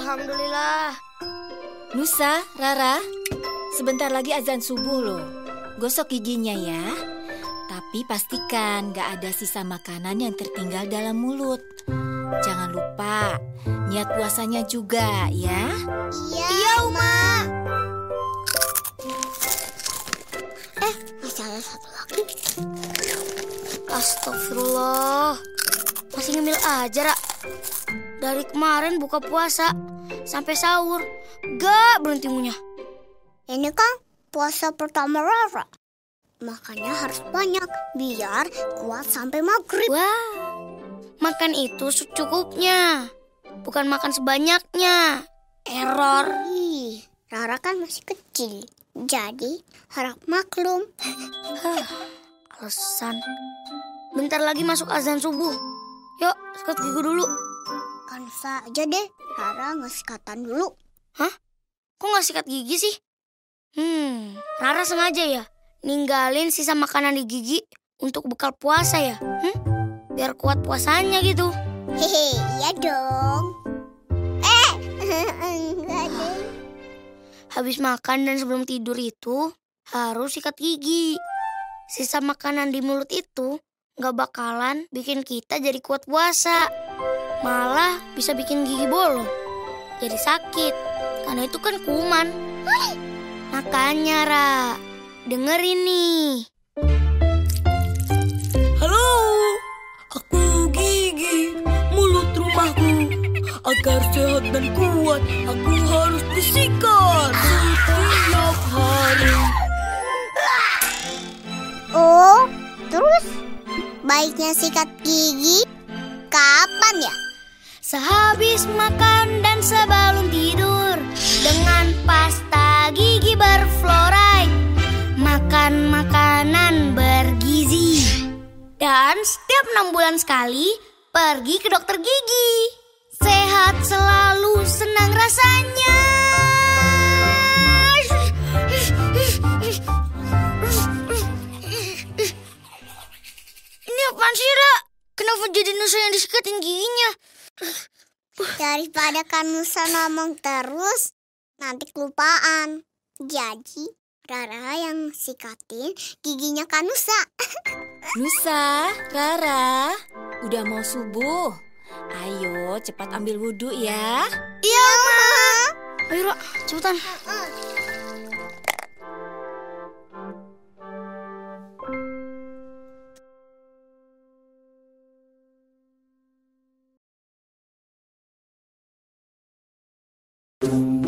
Alhamdulillah. Nusa, Rara, sebentar lagi azan subuh loh. Gosok giginya ya. Tapi pastikan gak ada sisa makanan yang tertinggal dalam mulut. Jangan lupa, niat puasanya juga ya. Iya, iya Uma. Eh, masih ada satu lagi. Astagfirullah. Masih ngemil aja, Ra. Dari kemarin buka puasa sampai sahur, gak berhenti ngunyah. Ini kan puasa pertama Rara. Makanya harus banyak biar kuat sampai maghrib. Wah, makan itu secukupnya. Bukan makan sebanyaknya. Error. Ih, Rara kan masih kecil. Jadi harap maklum. Alasan. Bentar lagi masuk azan subuh. Yuk, sikat gigi dulu. Kan saja deh, Rara ngesikatan dulu. Hah? Kok nggak sikat gigi sih? Hmm, Rara sengaja ya ninggalin sisa makanan di gigi untuk bekal puasa ya? Hmm? Biar kuat puasanya gitu. Hehe, iya dong. Eh, enggak deh. Habis makan dan sebelum tidur itu harus sikat gigi. Sisa makanan di mulut itu nggak bakalan bikin kita jadi kuat puasa. Malah bisa bikin gigi bolong. Jadi sakit. Karena itu kan kuman. Makanya, Ra. Denger ini. Halo, aku Gigi, mulut rumahku. Agar sehat dan kuat, aku harus disikat setiap hari. Oh, terus baiknya sikat gigi kapan ya? Sehabis makan dan sebelum tidur Dengan pasta gigi berfluoride Makan makanan bergizi Dan setiap enam bulan sekali Pergi ke dokter gigi Sehat selalu senang rasanya Ini apaan sih, Ra? Kenapa jadi Nusa yang disikatin giginya? Daripada Kanusa ngomong terus, nanti kelupaan. Jadi, Rara yang sikatin giginya Kanusa. Nusa, Rara, udah mau subuh. Ayo cepat ambil wudhu ya. Iya, Ma. Ayo, Ra, cepetan. you.